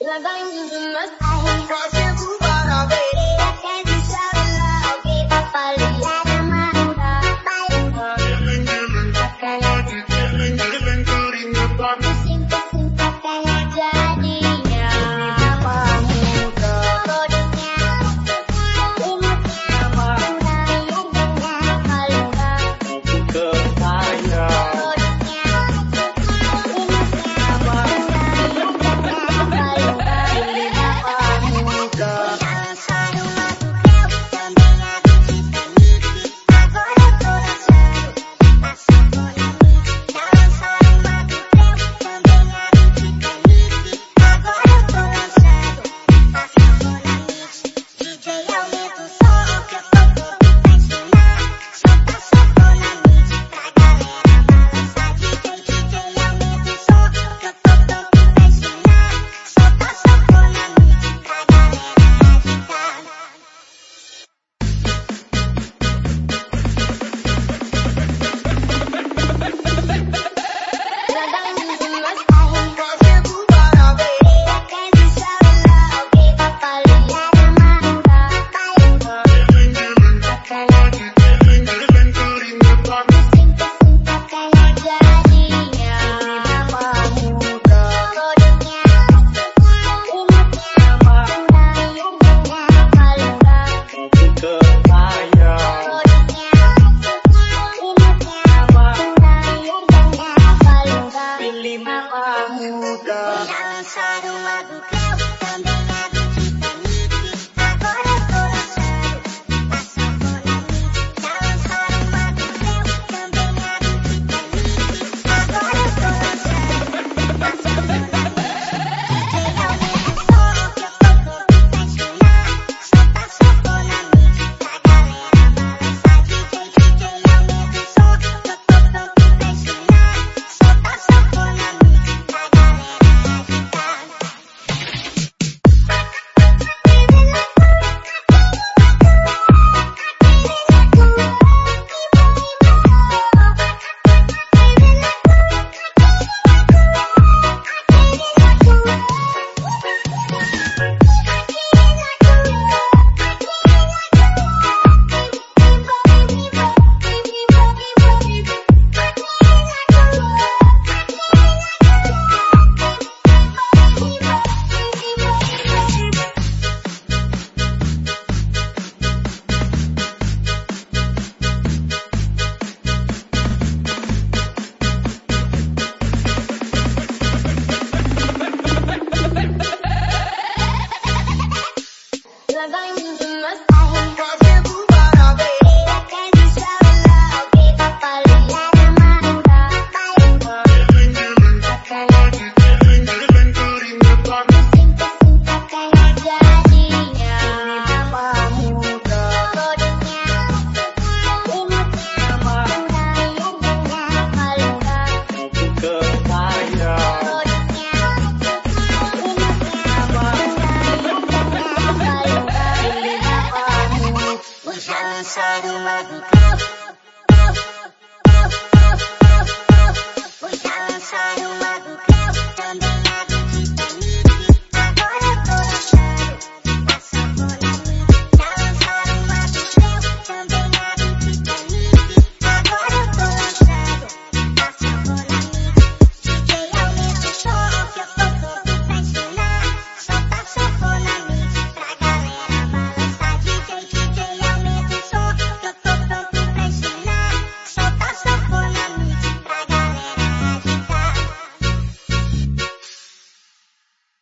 Lagando mas aí, faz eu para ver, quer deixar lá, alguém para Cuidado, só uma bucão. inside of my cup. Without inside of my cup,